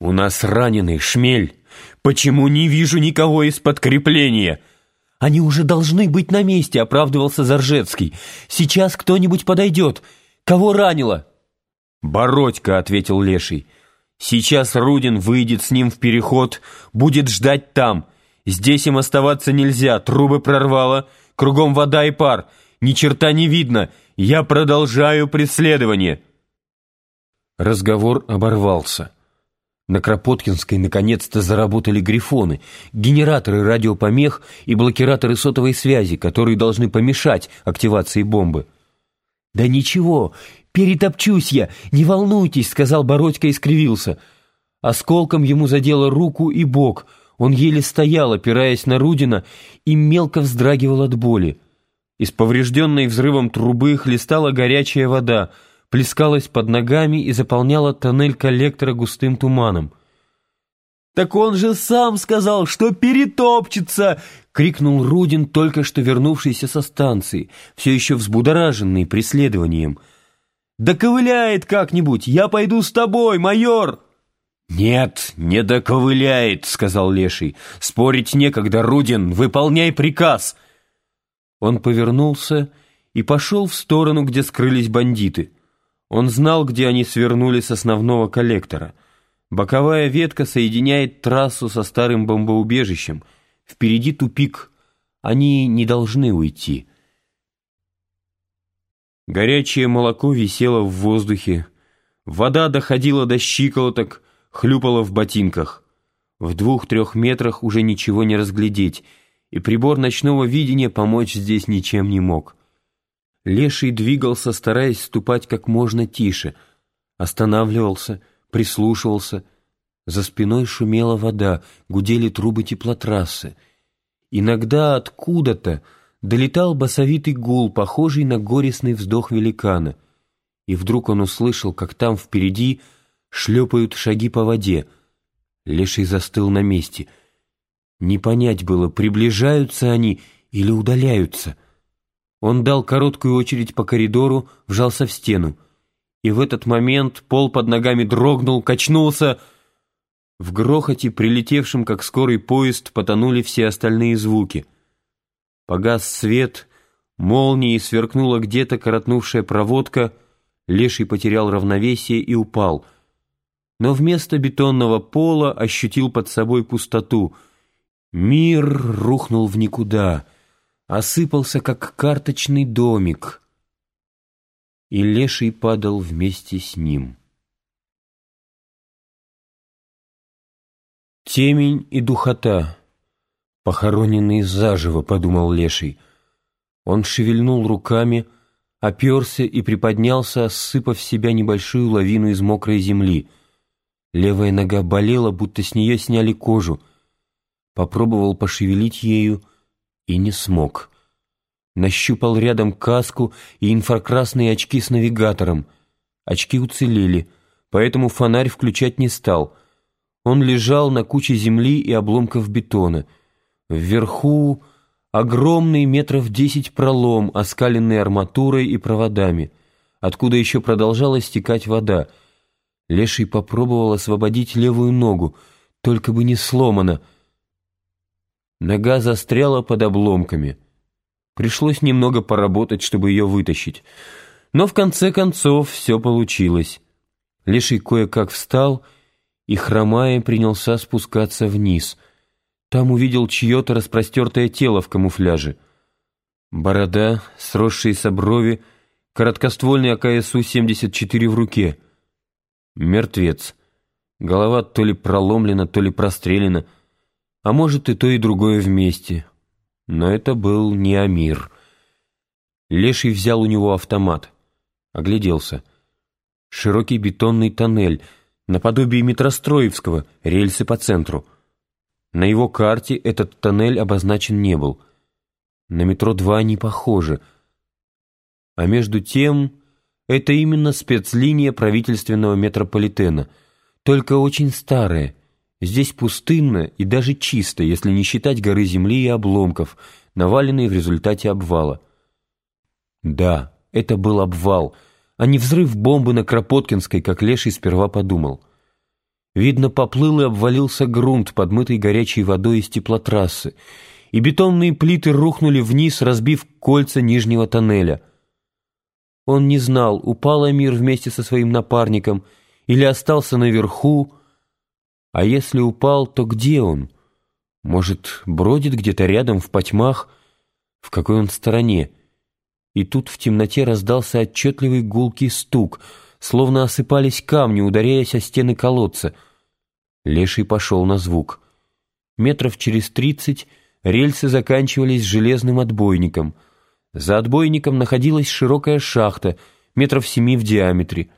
«У нас раненый, шмель! Почему не вижу никого из подкрепления?» «Они уже должны быть на месте», — оправдывался Заржецкий. «Сейчас кто-нибудь подойдет. Кого ранило?» «Бородька», — ответил Леший. «Сейчас Рудин выйдет с ним в переход, будет ждать там. Здесь им оставаться нельзя, трубы прорвало, кругом вода и пар, ни черта не видно. Я продолжаю преследование». Разговор оборвался. На Кропоткинской наконец-то заработали грифоны, генераторы радиопомех и блокираторы сотовой связи, которые должны помешать активации бомбы. «Да ничего, перетопчусь я, не волнуйтесь», — сказал Бородько и скривился. Осколком ему задело руку и бок. Он еле стоял, опираясь на Рудина, и мелко вздрагивал от боли. Из поврежденной взрывом трубы хлестала горячая вода — плескалась под ногами и заполняла тоннель коллектора густым туманом. «Так он же сам сказал, что перетопчется!» — крикнул Рудин, только что вернувшийся со станции, все еще взбудораженный преследованием. «Доковыляет как-нибудь! Я пойду с тобой, майор!» «Нет, не доковыляет», — сказал Леший. «Спорить некогда, Рудин, выполняй приказ!» Он повернулся и пошел в сторону, где скрылись бандиты. Он знал, где они свернули с основного коллектора. Боковая ветка соединяет трассу со старым бомбоубежищем. Впереди тупик. Они не должны уйти. Горячее молоко висело в воздухе. Вода доходила до щиколоток, хлюпала в ботинках. В двух-трех метрах уже ничего не разглядеть, и прибор ночного видения помочь здесь ничем не мог. Леший двигался, стараясь ступать как можно тише. Останавливался, прислушивался. За спиной шумела вода, гудели трубы теплотрассы. Иногда откуда-то долетал басовитый гул, похожий на горестный вздох великана. И вдруг он услышал, как там впереди шлепают шаги по воде. Леший застыл на месте. Не понять было, приближаются они или удаляются — он дал короткую очередь по коридору, вжался в стену. И в этот момент пол под ногами дрогнул, качнулся. В грохоте, прилетевшем как скорый поезд, потонули все остальные звуки. Погас свет, молнией сверкнула где-то коротнувшая проводка, Леший потерял равновесие и упал. Но вместо бетонного пола ощутил под собой пустоту. Мир рухнул в никуда — осыпался, как карточный домик, и леший падал вместе с ним. Темень и духота, похороненные заживо, подумал леший. Он шевельнул руками, оперся и приподнялся, осыпав себя небольшую лавину из мокрой земли. Левая нога болела, будто с нее сняли кожу. Попробовал пошевелить ею — и не смог. Нащупал рядом каску и инфракрасные очки с навигатором. Очки уцелели, поэтому фонарь включать не стал. Он лежал на куче земли и обломков бетона. Вверху огромный метров десять пролом, оскаленный арматурой и проводами, откуда еще продолжала стекать вода. Леший попробовал освободить левую ногу, только бы не сломана — Нога застряла под обломками. Пришлось немного поработать, чтобы ее вытащить. Но в конце концов все получилось. Леший кое-как встал и, хромая, принялся спускаться вниз. Там увидел чье-то распростертое тело в камуфляже. Борода, сросшиеся брови, короткоствольный АКСУ-74 в руке. Мертвец. Голова то ли проломлена, то ли прострелена — а может и то, и другое вместе. Но это был не Амир. Леший взял у него автомат. Огляделся. Широкий бетонный тоннель, наподобие метростроевского, рельсы по центру. На его карте этот тоннель обозначен не был. На метро-2 не похоже. А между тем, это именно спецлиния правительственного метрополитена, только очень старая — Здесь пустынно и даже чисто, если не считать горы земли и обломков, наваленные в результате обвала. Да, это был обвал, а не взрыв бомбы на Кропоткинской, как Леший сперва подумал. Видно, поплыл и обвалился грунт, подмытый горячей водой из теплотрассы, и бетонные плиты рухнули вниз, разбив кольца нижнего тоннеля. Он не знал, упал Амир вместе со своим напарником или остался наверху, а если упал, то где он? Может, бродит где-то рядом в потьмах, в какой он стороне? И тут в темноте раздался отчетливый гулкий стук, словно осыпались камни, ударяясь о стены колодца. Леший пошел на звук. Метров через тридцать Рельсы заканчивались железным отбойником. За отбойником находилась широкая шахта, метров семи в диаметре.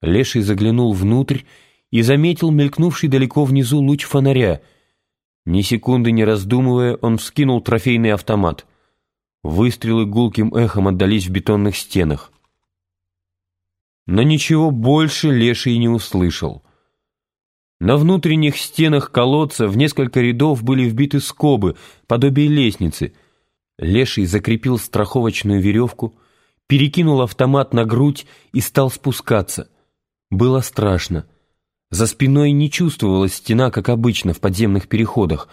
Леший заглянул внутрь и заметил мелькнувший далеко внизу луч фонаря. Ни секунды не раздумывая, он вскинул трофейный автомат. Выстрелы гулким эхом отдались в бетонных стенах. Но ничего больше Леший не услышал — на внутренних стенах колодца в несколько рядов были вбиты скобы, подобие лестницы. Леший закрепил страховочную веревку, перекинул автомат на грудь и стал спускаться. Было страшно. За спиной не чувствовалась стена, как обычно в подземных переходах.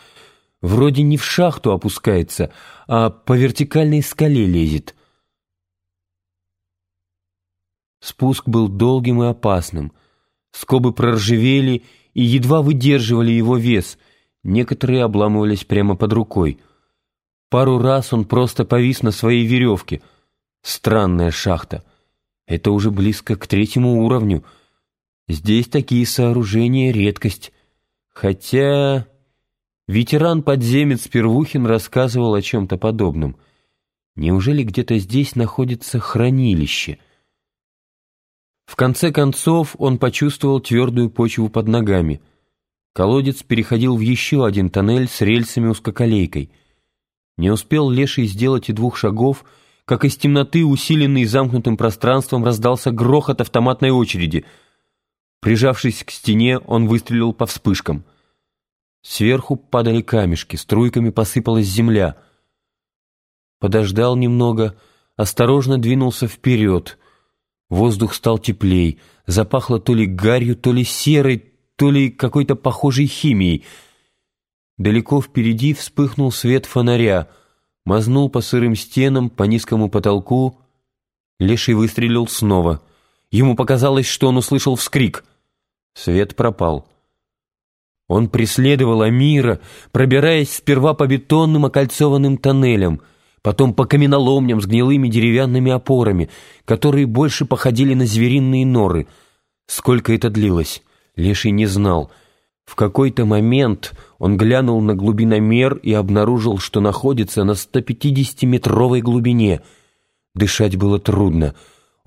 Вроде не в шахту опускается, а по вертикальной скале лезет. Спуск был долгим и опасным. Скобы проржавели и едва выдерживали его вес, некоторые обламывались прямо под рукой. Пару раз он просто повис на своей веревке. Странная шахта. Это уже близко к третьему уровню. Здесь такие сооружения — редкость. Хотя... Ветеран-подземец Первухин рассказывал о чем-то подобном. Неужели где-то здесь находится хранилище — в конце концов он почувствовал твердую почву под ногами. Колодец переходил в еще один тоннель с рельсами-узкоколейкой. Не успел Леший сделать и двух шагов, как из темноты, усиленный замкнутым пространством, раздался грохот автоматной очереди. Прижавшись к стене, он выстрелил по вспышкам. Сверху падали камешки, струйками посыпалась земля. Подождал немного, осторожно двинулся вперед — Воздух стал теплей, запахло то ли гарью, то ли серой, то ли какой-то похожей химией. Далеко впереди вспыхнул свет фонаря, мазнул по сырым стенам, по низкому потолку. Леший выстрелил снова. Ему показалось, что он услышал вскрик. Свет пропал. Он преследовал Амира, пробираясь сперва по бетонным окольцованным тоннелям — потом по каменоломням с гнилыми деревянными опорами, которые больше походили на звериные норы. Сколько это длилось, Леший не знал. В какой-то момент он глянул на глубиномер и обнаружил, что находится на 150-метровой глубине. Дышать было трудно.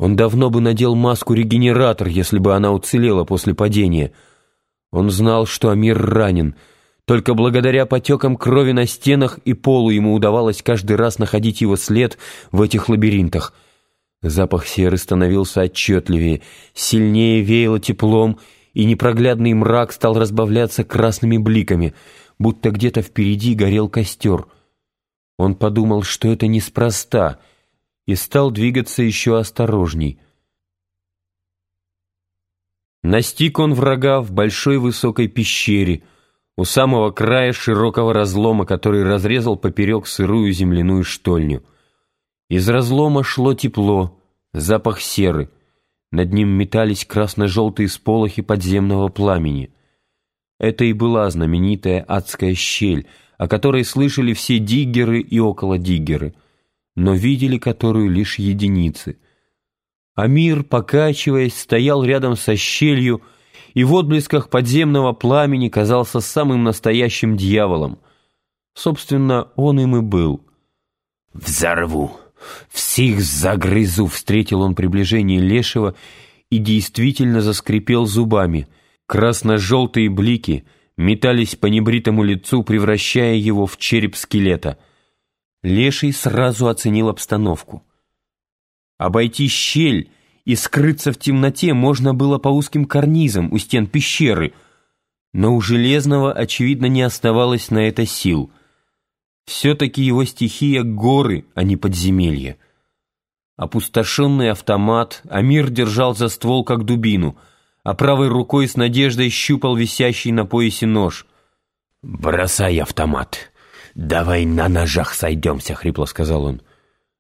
Он давно бы надел маску-регенератор, если бы она уцелела после падения. Он знал, что Амир ранен — только благодаря потекам крови на стенах и полу ему удавалось каждый раз находить его след в этих лабиринтах. Запах серы становился отчетливее, сильнее веяло теплом, и непроглядный мрак стал разбавляться красными бликами, будто где-то впереди горел костер. Он подумал, что это неспроста, и стал двигаться еще осторожней. Настиг он врага в большой высокой пещере — у самого края широкого разлома, который разрезал поперек сырую земляную штольню. Из разлома шло тепло, запах серы. Над ним метались красно-желтые сполохи подземного пламени. Это и была знаменитая адская щель, о которой слышали все диггеры и около диггеры, но видели которую лишь единицы. Амир, покачиваясь, стоял рядом со щелью, и в отблесках подземного пламени казался самым настоящим дьяволом. Собственно, он им и был. «Взорву! Всех загрызу!» — встретил он приближение Лешего и действительно заскрипел зубами. Красно-желтые блики метались по небритому лицу, превращая его в череп скелета. Леший сразу оценил обстановку. Обойти щель — и скрыться в темноте можно было по узким карнизам у стен пещеры, но у Железного, очевидно, не оставалось на это сил. Все-таки его стихия — горы, а не подземелья. Опустошенный автомат Амир держал за ствол, как дубину, а правой рукой с надеждой щупал висящий на поясе нож. «Бросай автомат. Давай на ножах сойдемся», — хрипло сказал он.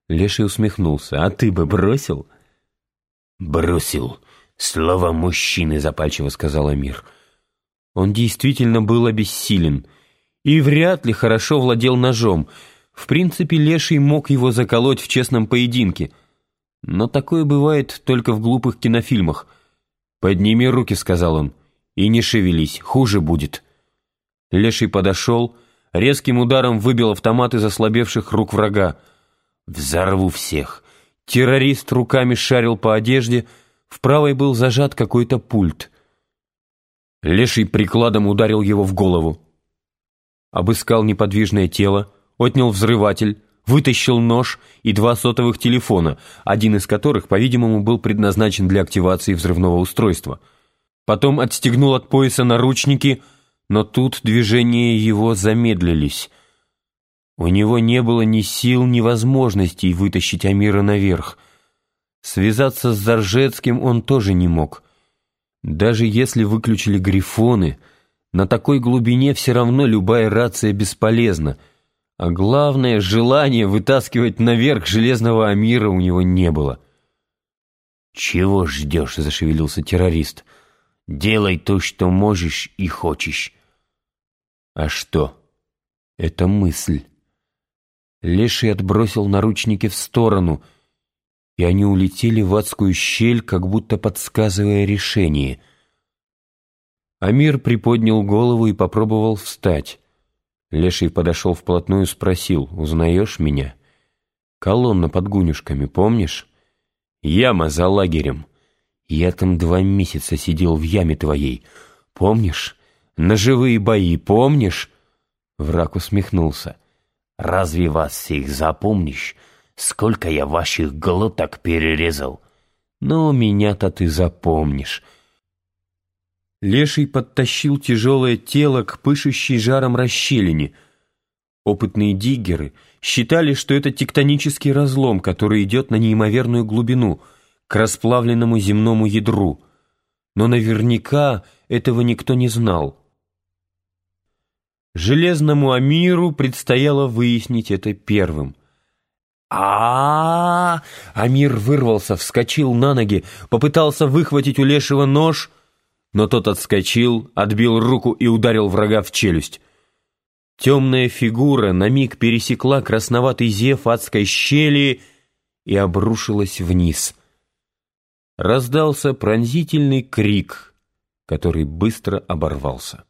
Леший усмехнулся. «А ты бы бросил?» «Бросил. Слово мужчины», — запальчиво сказал Амир. Он действительно был обессилен и вряд ли хорошо владел ножом. В принципе, Леший мог его заколоть в честном поединке. Но такое бывает только в глупых кинофильмах. «Подними руки», — сказал он, — «и не шевелись, хуже будет». Леший подошел, резким ударом выбил автомат из ослабевших рук врага. «Взорву всех!» Террорист руками шарил по одежде, в правой был зажат какой-то пульт. Леший прикладом ударил его в голову. Обыскал неподвижное тело, отнял взрыватель, вытащил нож и два сотовых телефона, один из которых, по-видимому, был предназначен для активации взрывного устройства. Потом отстегнул от пояса наручники, но тут движения его замедлились. У него не было ни сил, ни возможностей вытащить Амира наверх. Связаться с Заржецким он тоже не мог. Даже если выключили грифоны, на такой глубине все равно любая рация бесполезна, а главное, желание вытаскивать наверх железного Амира у него не было. «Чего ждешь?» — зашевелился террорист. «Делай то, что можешь и хочешь». «А что?» «Это мысль». Леший отбросил наручники в сторону, и они улетели в адскую щель, как будто подсказывая решение. Амир приподнял голову и попробовал встать. Леший подошел вплотную и спросил, «Узнаешь меня?» «Колонна под гунюшками, помнишь?» «Яма за лагерем. Я там два месяца сидел в яме твоей. Помнишь? Ножевые бои, помнишь?» Враг усмехнулся. Разве вас всех запомнишь? Сколько я ваших глоток перерезал? Ну, меня-то ты запомнишь. Леший подтащил тяжелое тело к пышущей жаром расщелине. Опытные диггеры считали, что это тектонический разлом, который идет на неимоверную глубину, к расплавленному земному ядру. Но наверняка этого никто не знал. Железному Амиру предстояло выяснить это первым. а, -а, -а Амир вырвался, вскочил на ноги, попытался выхватить у Лешего нож, но тот отскочил, отбил руку и ударил врага в челюсть. Темная фигура на миг пересекла красноватый зев адской щели и обрушилась вниз. Раздался пронзительный крик, который быстро оборвался.